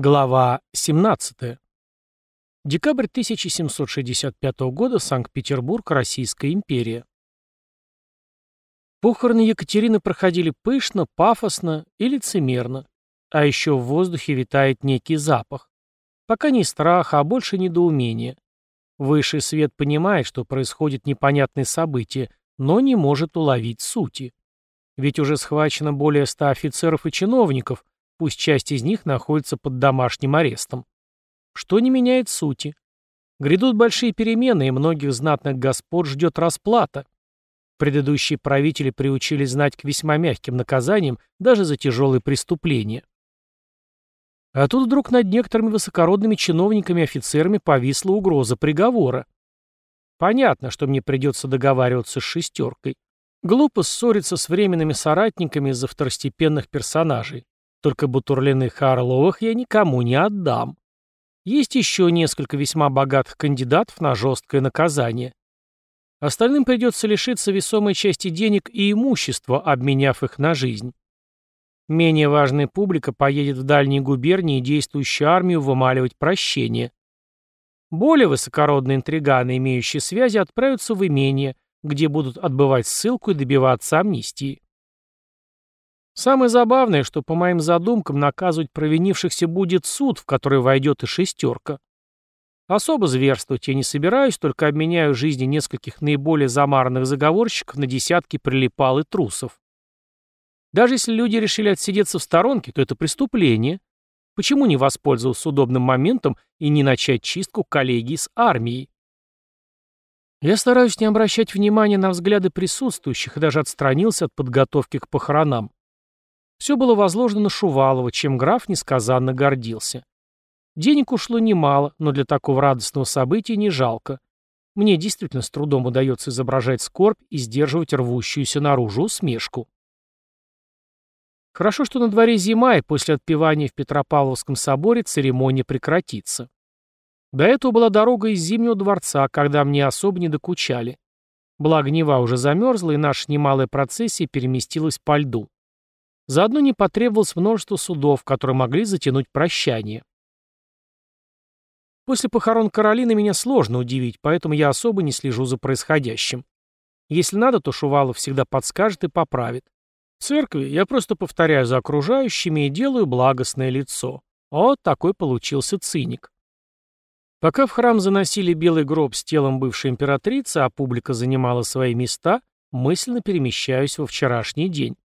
Глава 17. Декабрь 1765 года. Санкт-Петербург. Российская империя. Похороны Екатерины проходили пышно, пафосно и лицемерно. А еще в воздухе витает некий запах. Пока не страха, а больше недоумения. Высший свет понимает, что происходит непонятное событие, но не может уловить сути. Ведь уже схвачено более ста офицеров и чиновников, пусть часть из них находится под домашним арестом. Что не меняет сути. Грядут большие перемены, и многих знатных господ ждет расплата. Предыдущие правители приучились знать к весьма мягким наказаниям даже за тяжелые преступления. А тут вдруг над некоторыми высокородными чиновниками и офицерами повисла угроза приговора. Понятно, что мне придется договариваться с шестеркой. Глупо ссориться с временными соратниками из-за второстепенных персонажей. Только Бутурлиных и Орловых я никому не отдам. Есть еще несколько весьма богатых кандидатов на жесткое наказание. Остальным придется лишиться весомой части денег и имущества, обменяв их на жизнь. Менее важная публика поедет в дальние губернии действующую армию вымаливать прощение. Более высокородные интриганы, имеющие связи, отправятся в имение, где будут отбывать ссылку и добиваться амнистии. Самое забавное, что по моим задумкам наказывать провинившихся будет суд, в который войдет и шестерка. Особо зверствовать я не собираюсь, только обменяю жизни нескольких наиболее замаранных заговорщиков на десятки прилипал и трусов. Даже если люди решили отсидеться в сторонке, то это преступление. Почему не воспользоваться удобным моментом и не начать чистку коллегии с армией? Я стараюсь не обращать внимания на взгляды присутствующих и даже отстранился от подготовки к похоронам. Все было возложено на Шувалова, чем граф несказанно гордился. Денег ушло немало, но для такого радостного события не жалко. Мне действительно с трудом удается изображать скорбь и сдерживать рвущуюся наружу усмешку. Хорошо, что на дворе зима, и после отпевания в Петропавловском соборе церемония прекратится. До этого была дорога из Зимнего дворца, когда мне особо не докучали. Благо Нева уже замерзла, и наша немалая процессия переместилась по льду. Заодно не потребовалось множество судов, которые могли затянуть прощание. После похорон Каролины меня сложно удивить, поэтому я особо не слежу за происходящим. Если надо, то Шувалов всегда подскажет и поправит. В церкви я просто повторяю за окружающими и делаю благостное лицо. Вот такой получился циник. Пока в храм заносили белый гроб с телом бывшей императрицы, а публика занимала свои места, мысленно перемещаюсь во вчерашний день.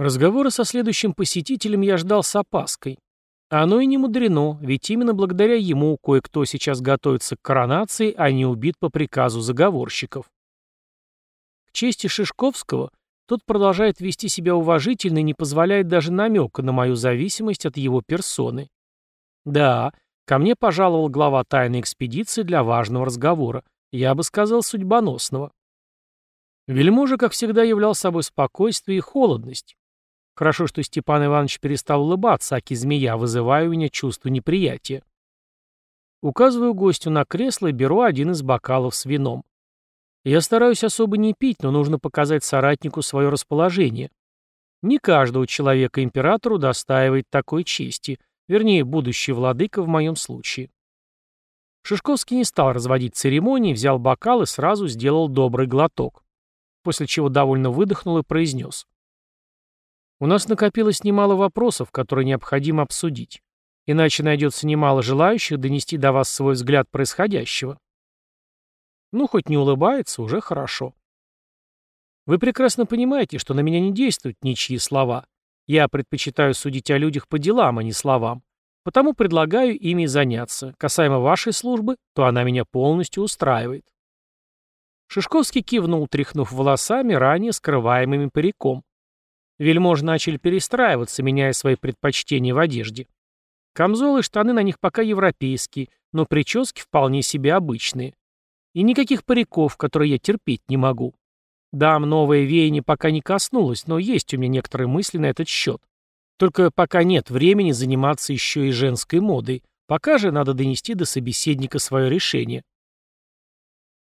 Разговора со следующим посетителем я ждал с опаской. Оно и не мудрено, ведь именно благодаря ему кое-кто сейчас готовится к коронации, а не убит по приказу заговорщиков. К чести Шишковского, тот продолжает вести себя уважительно и не позволяет даже намека на мою зависимость от его персоны. Да, ко мне пожаловал глава тайной экспедиции для важного разговора, я бы сказал, судьбоносного. Вельможа, как всегда, являл собой спокойствие и холодность. Хорошо, что Степан Иванович перестал улыбаться, аки змея, вызывая у меня чувство неприятия. Указываю гостю на кресло и беру один из бокалов с вином. Я стараюсь особо не пить, но нужно показать соратнику свое расположение. Не каждого человека императору достаивает такой чести, вернее, будущий владыка в моем случае. Шишковский не стал разводить церемонии, взял бокал и сразу сделал добрый глоток, после чего довольно выдохнул и произнес. У нас накопилось немало вопросов, которые необходимо обсудить. Иначе найдется немало желающих донести до вас свой взгляд происходящего. Ну, хоть не улыбается, уже хорошо. Вы прекрасно понимаете, что на меня не действуют ничьи слова. Я предпочитаю судить о людях по делам, а не словам. Потому предлагаю ими заняться. Касаемо вашей службы, то она меня полностью устраивает. Шишковский кивнул, тряхнув волосами, ранее скрываемыми париком. Вельможи начали перестраиваться, меняя свои предпочтения в одежде. Камзолы и штаны на них пока европейские, но прически вполне себе обычные. И никаких париков, которые я терпеть не могу. Дам, новое веяние пока не коснулось, но есть у меня некоторые мысли на этот счет. Только пока нет времени заниматься еще и женской модой. Пока же надо донести до собеседника свое решение.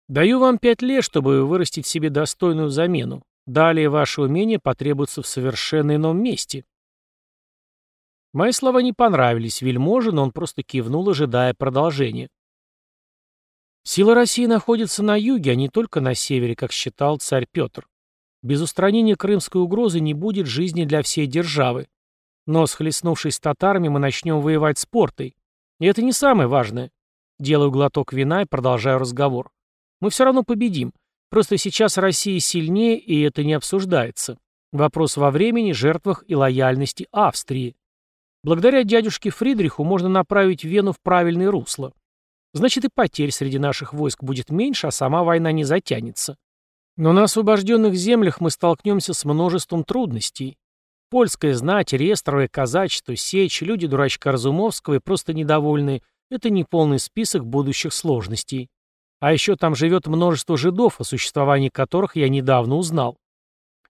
Даю вам пять лет, чтобы вырастить себе достойную замену. Далее ваши умения потребуются в совершенно ином месте. Мои слова не понравились вельможе, но он просто кивнул, ожидая продолжения. Сила России находится на юге, а не только на севере, как считал царь Петр. Без устранения крымской угрозы не будет жизни для всей державы. Но, схлестнувшись с татарами, мы начнем воевать с портой. И это не самое важное. Делаю глоток вина и продолжаю разговор. Мы все равно победим. Просто сейчас Россия сильнее, и это не обсуждается. Вопрос во времени, жертвах и лояльности Австрии. Благодаря дядюшке Фридриху можно направить Вену в правильное русло. Значит, и потерь среди наших войск будет меньше, а сама война не затянется. Но на освобожденных землях мы столкнемся с множеством трудностей. Польская знать, рестровое казачество, сечь, люди дурачка Разумовского и просто недовольные – это не полный список будущих сложностей. А еще там живет множество жидов, о существовании которых я недавно узнал.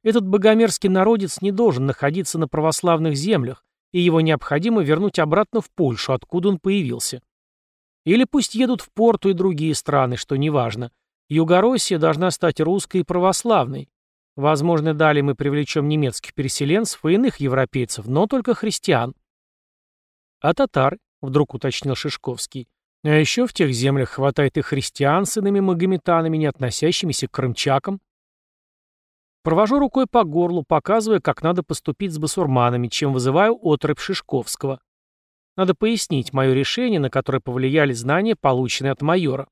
Этот богомерзкий народец не должен находиться на православных землях, и его необходимо вернуть обратно в Польшу, откуда он появился. Или пусть едут в Порту и другие страны, что неважно. Югороссия должна стать русской и православной. Возможно, далее мы привлечем немецких переселенцев и иных европейцев, но только христиан. А татар, вдруг уточнил Шишковский. А еще в тех землях хватает и христиан с иными магометанами, не относящимися к крымчакам. Провожу рукой по горлу, показывая, как надо поступить с басурманами, чем вызываю отрыв Шишковского. Надо пояснить мое решение, на которое повлияли знания, полученные от майора.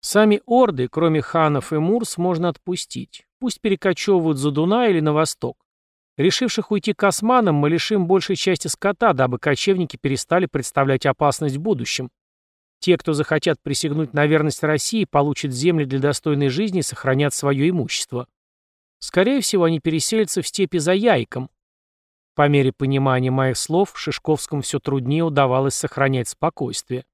Сами орды, кроме ханов и мурс, можно отпустить. Пусть перекочевывают за Дунай или на восток. Решивших уйти к османам мы лишим большей части скота, дабы кочевники перестали представлять опасность в будущем. Те, кто захотят присягнуть на верность России, получат земли для достойной жизни и сохранят свое имущество. Скорее всего, они переселятся в степи за Яйком. По мере понимания моих слов, Шишковскому все труднее удавалось сохранять спокойствие.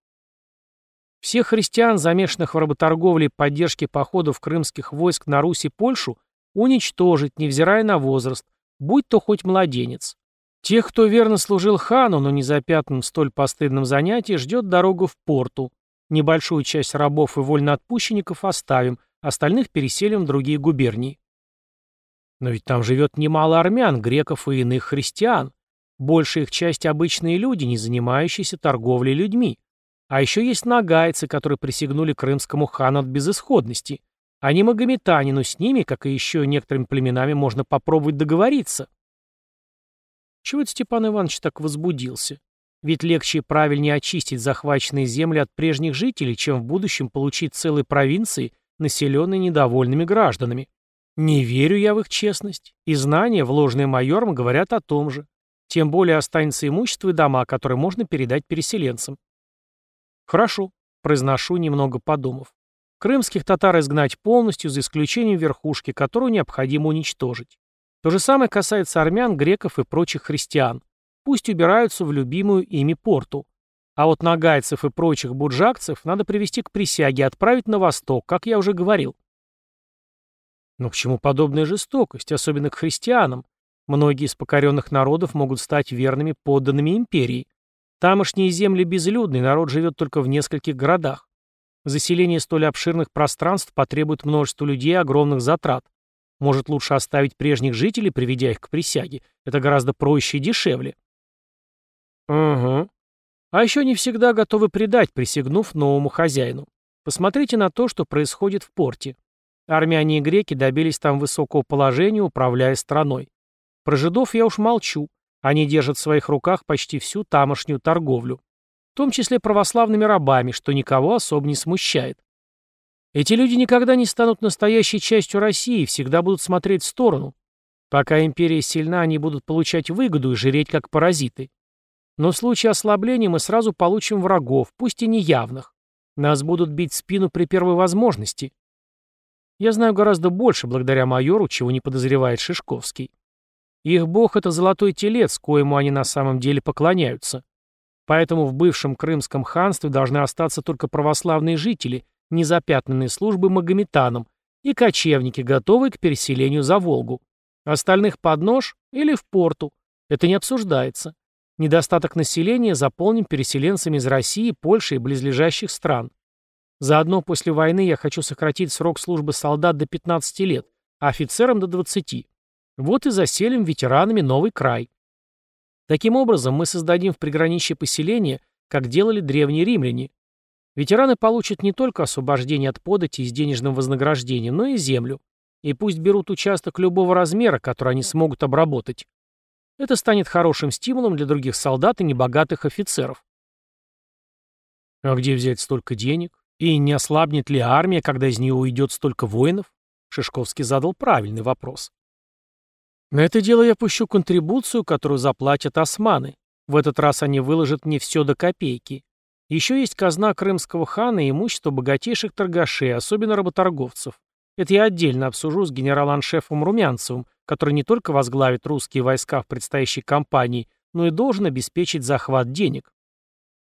Всех христиан, замешанных в работорговле и поддержке походов крымских войск на Русь и Польшу, уничтожить, невзирая на возраст, будь то хоть младенец. Тех, кто верно служил хану, но не запятнан в столь постыдном занятии, ждет дорогу в порту. Небольшую часть рабов и вольноотпущенников оставим, остальных переселим в другие губернии. Но ведь там живет немало армян, греков и иных христиан. Большая их часть обычные люди, не занимающиеся торговлей людьми. А еще есть нагайцы, которые присягнули крымскому хану от безысходности. Они магометане, но с ними, как и еще некоторыми племенами, можно попробовать договориться. Чего это Степан Иванович так возбудился? Ведь легче и правильнее очистить захваченные земли от прежних жителей, чем в будущем получить целые провинции, населенные недовольными гражданами. Не верю я в их честность, и знания, вложенные майором, говорят о том же. Тем более останется имущество и дома, которые можно передать переселенцам. Хорошо, произношу, немного подумав. Крымских татар изгнать полностью, за исключением верхушки, которую необходимо уничтожить. То же самое касается армян, греков и прочих христиан. Пусть убираются в любимую ими порту. А вот нагайцев и прочих буджакцев надо привести к присяге и отправить на восток, как я уже говорил. Но к чему подобная жестокость, особенно к христианам? Многие из покоренных народов могут стать верными подданными империи. Тамошние земли безлюдны, народ живет только в нескольких городах. Заселение столь обширных пространств потребует множества людей и огромных затрат. Может, лучше оставить прежних жителей, приведя их к присяге? Это гораздо проще и дешевле. Угу. А еще не всегда готовы предать, присягнув новому хозяину. Посмотрите на то, что происходит в порте. Армяне и греки добились там высокого положения, управляя страной. Про жидов я уж молчу. Они держат в своих руках почти всю тамошнюю торговлю. В том числе православными рабами, что никого особо не смущает. Эти люди никогда не станут настоящей частью России всегда будут смотреть в сторону. Пока империя сильна, они будут получать выгоду и жреть как паразиты. Но в случае ослабления мы сразу получим врагов, пусть и неявных. Нас будут бить в спину при первой возможности. Я знаю гораздо больше благодаря майору, чего не подозревает Шишковский. Их бог — это золотой телец, коему они на самом деле поклоняются. Поэтому в бывшем Крымском ханстве должны остаться только православные жители, незапятнанные службы магометанам, и кочевники, готовые к переселению за Волгу. Остальных под нож или в порту. Это не обсуждается. Недостаток населения заполним переселенцами из России, Польши и близлежащих стран. Заодно после войны я хочу сократить срок службы солдат до 15 лет, а офицерам до 20. Вот и заселим ветеранами новый край. Таким образом, мы создадим в приграничье поселение, как делали древние римляне. Ветераны получат не только освобождение от подати с денежным вознаграждением, но и землю. И пусть берут участок любого размера, который они смогут обработать. Это станет хорошим стимулом для других солдат и небогатых офицеров. А где взять столько денег? И не ослабнет ли армия, когда из нее уйдет столько воинов? Шишковский задал правильный вопрос. На это дело я пущу контрибуцию, которую заплатят османы. В этот раз они выложат мне все до копейки. Еще есть казна крымского хана и имущество богатейших торгашей, особенно работорговцев. Это я отдельно обсужу с генерал-аншефом Румянцевым, который не только возглавит русские войска в предстоящей кампании, но и должен обеспечить захват денег.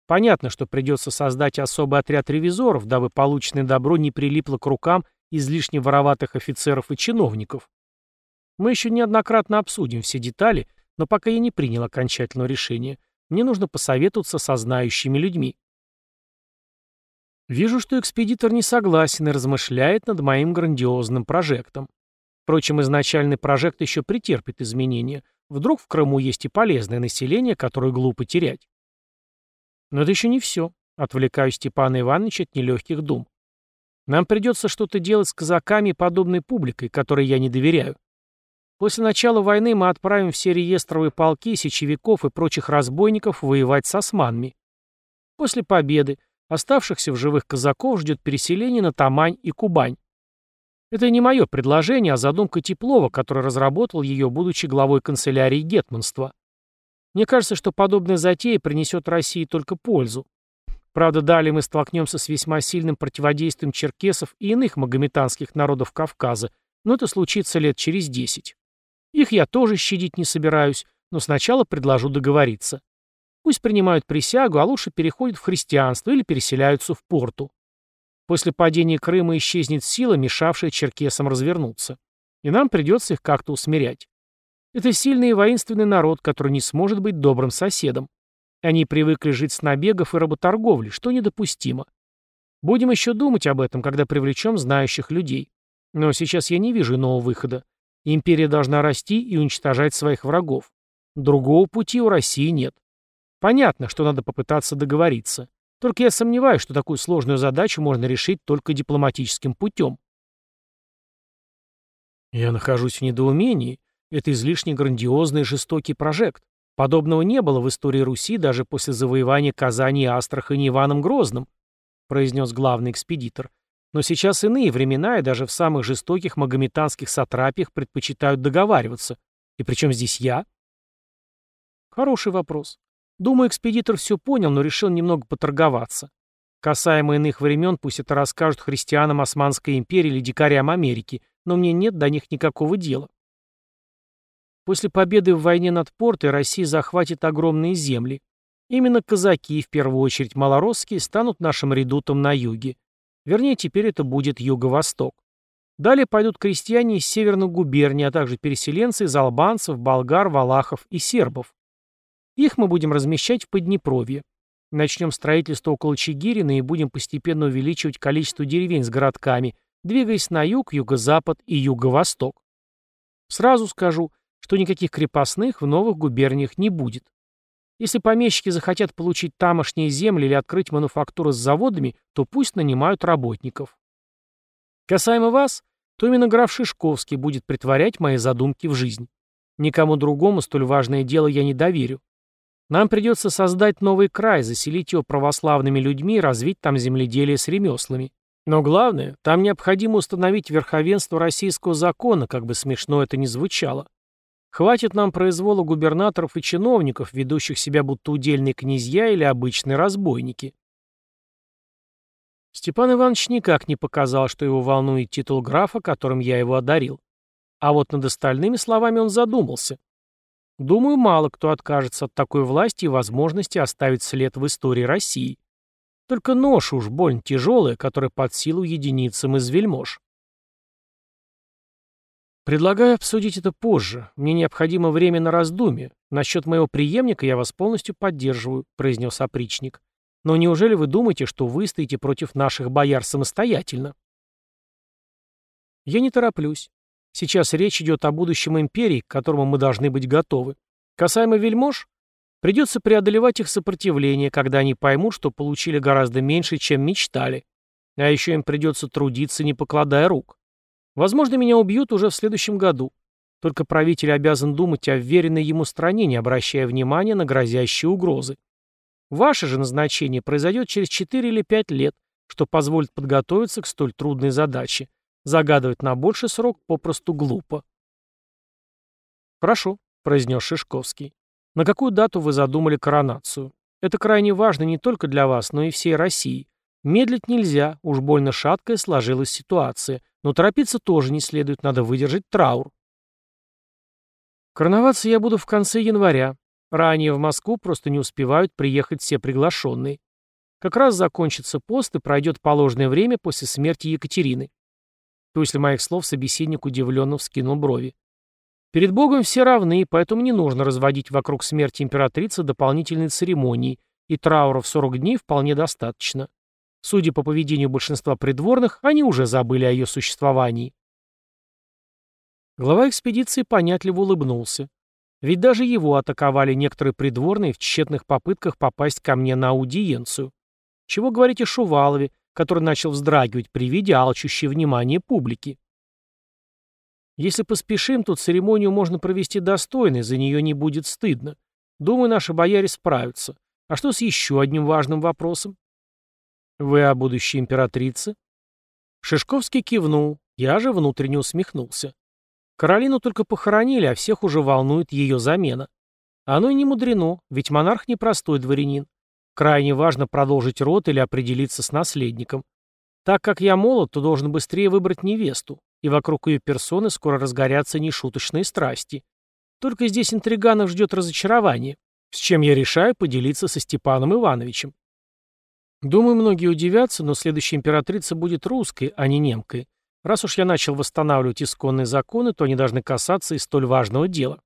Понятно, что придется создать особый отряд ревизоров, дабы полученное добро не прилипло к рукам излишне вороватых офицеров и чиновников. Мы еще неоднократно обсудим все детали, но пока я не принял окончательного решения. Мне нужно посоветоваться со знающими людьми. Вижу, что экспедитор не согласен и размышляет над моим грандиозным прожектом. Впрочем, изначальный прожект еще претерпит изменения. Вдруг в Крыму есть и полезное население, которое глупо терять. Но это еще не все. Отвлекаю Степана Ивановича от нелегких дум. Нам придется что-то делать с казаками и подобной публикой, которой я не доверяю. После начала войны мы отправим все реестровые полки, сечевиков и прочих разбойников воевать с османами. После победы оставшихся в живых казаков ждет переселение на Тамань и Кубань. Это не мое предложение, а задумка Теплова, который разработал ее, будучи главой канцелярии Гетманства. Мне кажется, что подобная затея принесет России только пользу. Правда, далее мы столкнемся с весьма сильным противодействием черкесов и иных магометанских народов Кавказа, но это случится лет через десять. Их я тоже щадить не собираюсь, но сначала предложу договориться. Пусть принимают присягу, а лучше переходят в христианство или переселяются в порту. После падения Крыма исчезнет сила, мешавшая черкесам развернуться. И нам придется их как-то усмирять. Это сильный и воинственный народ, который не сможет быть добрым соседом. Они привыкли жить с набегов и работорговли, что недопустимо. Будем еще думать об этом, когда привлечем знающих людей. Но сейчас я не вижу иного выхода. Империя должна расти и уничтожать своих врагов. Другого пути у России нет. Понятно, что надо попытаться договориться. Только я сомневаюсь, что такую сложную задачу можно решить только дипломатическим путем. Я нахожусь в недоумении. Это излишне грандиозный жестокий прожект. Подобного не было в истории Руси даже после завоевания Казани и Астрахани Иваном Грозным, произнес главный экспедитор. Но сейчас иные времена, и даже в самых жестоких магометанских сатрапиях предпочитают договариваться. И причем здесь я? Хороший вопрос. Думаю, экспедитор все понял, но решил немного поторговаться. Касаемо иных времен, пусть это расскажут христианам Османской империи или дикарям Америки, но мне нет до них никакого дела. После победы в войне над Портой Россия захватит огромные земли. Именно казаки, в первую очередь малоросские, станут нашим редутом на юге. Вернее, теперь это будет юго-восток. Далее пойдут крестьяне из северных губерний, а также переселенцы из албанцев, болгар, валахов и сербов. Их мы будем размещать в Поднепровье. Начнем строительство около Чигирина и будем постепенно увеличивать количество деревень с городками, двигаясь на юг, юго-запад и юго-восток. Сразу скажу, что никаких крепостных в новых губерниях не будет. Если помещики захотят получить тамошние земли или открыть мануфактуры с заводами, то пусть нанимают работников. Касаемо вас, то именно граф Шишковский будет притворять мои задумки в жизнь. Никому другому столь важное дело я не доверю. Нам придется создать новый край, заселить его православными людьми и развить там земледелие с ремеслами. Но главное, там необходимо установить верховенство российского закона, как бы смешно это ни звучало. Хватит нам произвола губернаторов и чиновников, ведущих себя будто удельные князья или обычные разбойники. Степан Иванович никак не показал, что его волнует титул графа, которым я его одарил. А вот над остальными словами он задумался. Думаю, мало кто откажется от такой власти и возможности оставить след в истории России. Только нож уж больно тяжелая, которая под силу единицам из вельмож. «Предлагаю обсудить это позже. Мне необходимо время на раздумье. Насчет моего преемника я вас полностью поддерживаю», — произнес опричник. «Но неужели вы думаете, что вы стоите против наших бояр самостоятельно?» «Я не тороплюсь. Сейчас речь идет о будущем империи, к которому мы должны быть готовы. Касаемо вельмож, Придется преодолевать их сопротивление, когда они поймут, что получили гораздо меньше, чем мечтали. А еще им придется трудиться, не покладая рук. Возможно, меня убьют уже в следующем году. Только правитель обязан думать о веренной ему стране, не обращая внимания на грозящие угрозы. Ваше же назначение произойдет через 4 или 5 лет, что позволит подготовиться к столь трудной задаче. Загадывать на больший срок попросту глупо. «Хорошо», — произнес Шишковский. На какую дату вы задумали коронацию? Это крайне важно не только для вас, но и всей России. Медлить нельзя, уж больно шаткая сложилась ситуация, но торопиться тоже не следует, надо выдержать траур. Короноваться я буду в конце января. Ранее в Москву просто не успевают приехать все приглашенные. Как раз закончится пост и пройдет положенное время после смерти Екатерины. После моих слов собеседник удивленно вскинул брови. Перед Богом все равны, поэтому не нужно разводить вокруг смерти императрицы дополнительные церемонии, и траура в 40 дней вполне достаточно. Судя по поведению большинства придворных, они уже забыли о ее существовании. Глава экспедиции понятливо улыбнулся. Ведь даже его атаковали некоторые придворные в тщетных попытках попасть ко мне на аудиенцию. Чего говорить о Шувалове, который начал вздрагивать при виде алчущей внимания публики. Если поспешим, то церемонию можно провести достойно, за нее не будет стыдно. Думаю, наши бояре справятся. А что с еще одним важным вопросом? Вы о будущей императрице? Шишковский кивнул, я же внутренне усмехнулся. Каролину только похоронили, а всех уже волнует ее замена. Оно и не мудрено, ведь монарх непростой дворянин. Крайне важно продолжить род или определиться с наследником. Так как я молод, то должен быстрее выбрать невесту и вокруг ее персоны скоро разгорятся нешуточные страсти. Только здесь интриганов ждет разочарование, с чем я решаю поделиться со Степаном Ивановичем. Думаю, многие удивятся, но следующая императрица будет русской, а не немкой. Раз уж я начал восстанавливать исконные законы, то они должны касаться и столь важного дела.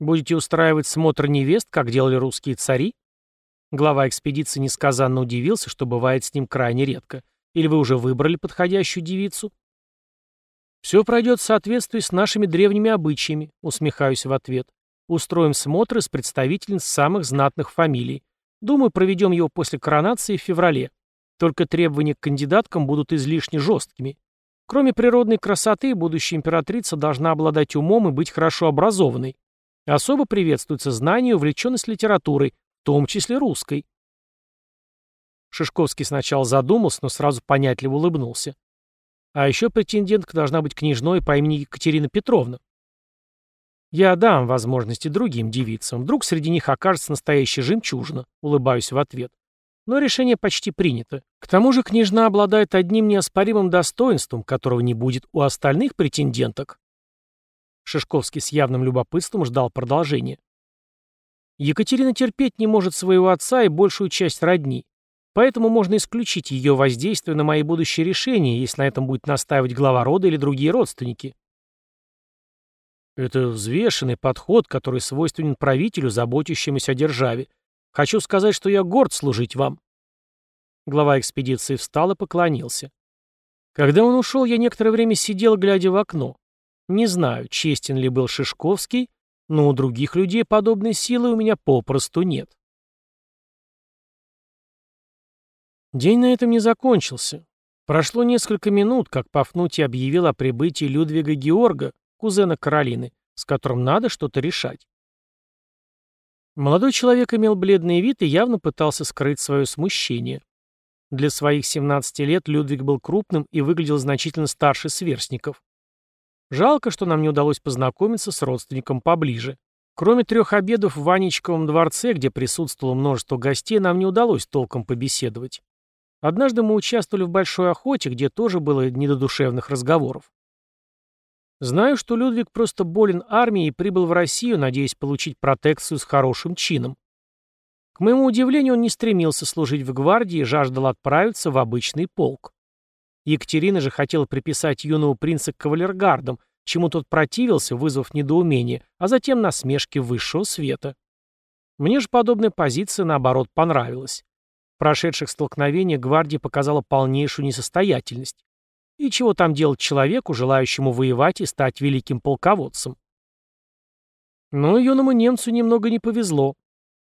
Будете устраивать смотр невест, как делали русские цари? Глава экспедиции несказанно удивился, что бывает с ним крайне редко. Или вы уже выбрали подходящую девицу? «Все пройдет в соответствии с нашими древними обычаями», усмехаюсь в ответ. «Устроим смотры с представительниц самых знатных фамилий. Думаю, проведем его после коронации в феврале. Только требования к кандидаткам будут излишне жесткими. Кроме природной красоты, будущая императрица должна обладать умом и быть хорошо образованной. Особо приветствуется знание и увлеченность литературой, в том числе русской». Шишковский сначала задумался, но сразу понятливо улыбнулся. А еще претендентка должна быть княжной по имени Екатерина Петровна. Я дам возможности другим девицам. Вдруг среди них окажется настоящая жемчужина. Улыбаюсь в ответ. Но решение почти принято. К тому же княжна обладает одним неоспоримым достоинством, которого не будет у остальных претенденток. Шишковский с явным любопытством ждал продолжения. Екатерина терпеть не может своего отца и большую часть родни. Поэтому можно исключить ее воздействие на мои будущие решения, если на этом будет настаивать глава рода или другие родственники. Это взвешенный подход, который свойственен правителю, заботящемуся о державе. Хочу сказать, что я горд служить вам. Глава экспедиции встал и поклонился. Когда он ушел, я некоторое время сидел, глядя в окно. Не знаю, честен ли был Шишковский, но у других людей подобной силы у меня попросту нет. День на этом не закончился. Прошло несколько минут, как Пафнутий объявил о прибытии Людвига Георга, кузена Каролины, с которым надо что-то решать. Молодой человек имел бледный вид и явно пытался скрыть свое смущение. Для своих 17 лет Людвиг был крупным и выглядел значительно старше сверстников. Жалко, что нам не удалось познакомиться с родственником поближе. Кроме трех обедов в Ванечковом дворце, где присутствовало множество гостей, нам не удалось толком побеседовать. Однажды мы участвовали в большой охоте, где тоже было не до душевных разговоров. Знаю, что Людвиг просто болен армией и прибыл в Россию, надеясь получить протекцию с хорошим чином. К моему удивлению, он не стремился служить в гвардии и жаждал отправиться в обычный полк. Екатерина же хотела приписать юного принца к кавалергардам, чему тот противился, вызвав недоумение, а затем насмешки высшего света. Мне же подобная позиция, наоборот, понравилась. В прошедших столкновениях гвардия показала полнейшую несостоятельность. И чего там делать человеку, желающему воевать и стать великим полководцем? Но юному немцу немного не повезло.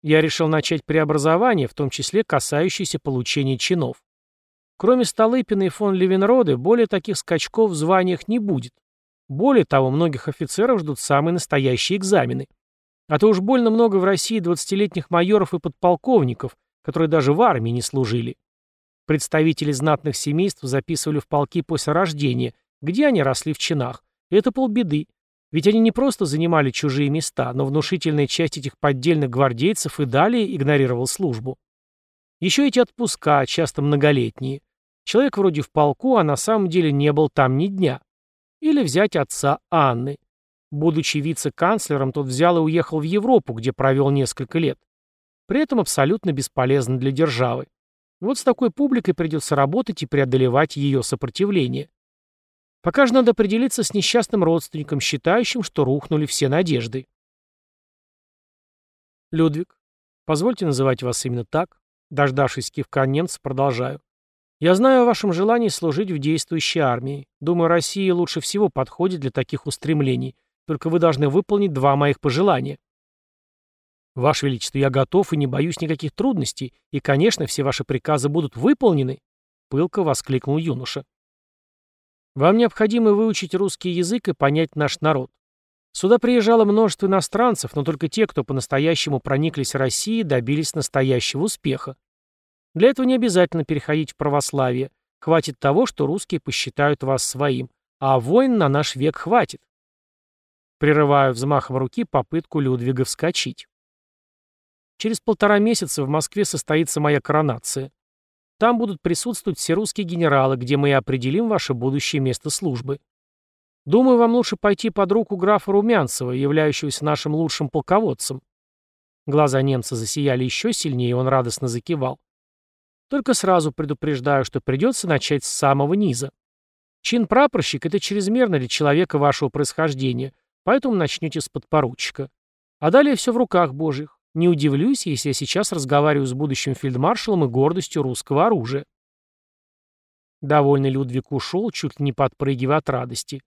Я решил начать преобразование, в том числе касающееся получения чинов. Кроме Столыпина и фон Левенроды, более таких скачков в званиях не будет. Более того, многих офицеров ждут самые настоящие экзамены. А то уж больно много в России 20-летних майоров и подполковников, которые даже в армии не служили. Представители знатных семейств записывали в полки после рождения, где они росли в чинах. Это полбеды. Ведь они не просто занимали чужие места, но внушительная часть этих поддельных гвардейцев и далее игнорировал службу. Еще эти отпуска, часто многолетние. Человек вроде в полку, а на самом деле не был там ни дня. Или взять отца Анны. Будучи вице-канцлером, тот взял и уехал в Европу, где провел несколько лет. При этом абсолютно бесполезно для державы. Вот с такой публикой придется работать и преодолевать ее сопротивление. Пока же надо определиться с несчастным родственником, считающим, что рухнули все надежды. Людвиг, позвольте называть вас именно так. Дождавшись кивка немца, продолжаю. Я знаю о вашем желании служить в действующей армии. Думаю, Россия лучше всего подходит для таких устремлений. Только вы должны выполнить два моих пожелания. Ваше Величество, я готов и не боюсь никаких трудностей, и, конечно, все ваши приказы будут выполнены, — пылко воскликнул юноша. Вам необходимо выучить русский язык и понять наш народ. Сюда приезжало множество иностранцев, но только те, кто по-настоящему прониклись Россией, добились настоящего успеха. Для этого не обязательно переходить в православие. Хватит того, что русские посчитают вас своим. А войн на наш век хватит. Прерываю взмахом руки попытку Людвига вскочить. Через полтора месяца в Москве состоится моя коронация. Там будут присутствовать все русские генералы, где мы и определим ваше будущее место службы. Думаю, вам лучше пойти под руку графа Румянцева, являющегося нашим лучшим полководцем. Глаза немца засияли еще сильнее, и он радостно закивал. Только сразу предупреждаю, что придется начать с самого низа. Чин прапорщик — это чрезмерно для человека вашего происхождения, поэтому начнете с подпоручика. А далее все в руках божьих. Не удивлюсь, если я сейчас разговариваю с будущим фельдмаршалом и гордостью русского оружия. Довольный Людвиг ушел, чуть ли не подпрыгивая от радости.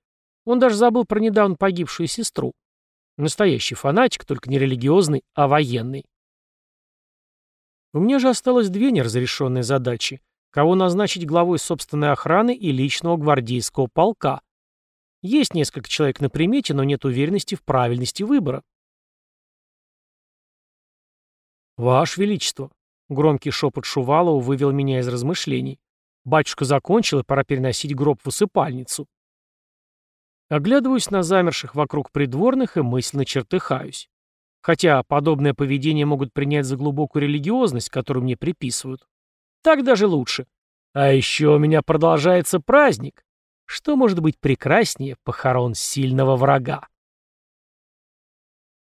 Он даже забыл про недавно погибшую сестру. Настоящий фанатик, только не религиозный, а военный. У меня же осталось две неразрешенные задачи. Кого назначить главой собственной охраны и личного гвардейского полка. Есть несколько человек на примете, но нет уверенности в правильности выбора. «Ваше Величество!» Громкий шепот Шувалова вывел меня из размышлений. Батюшка закончил, и пора переносить гроб в усыпальницу. Оглядываюсь на замерших вокруг придворных и мысленно чертыхаюсь. Хотя подобное поведение могут принять за глубокую религиозность, которую мне приписывают. Так даже лучше. А еще у меня продолжается праздник. Что может быть прекраснее похорон сильного врага?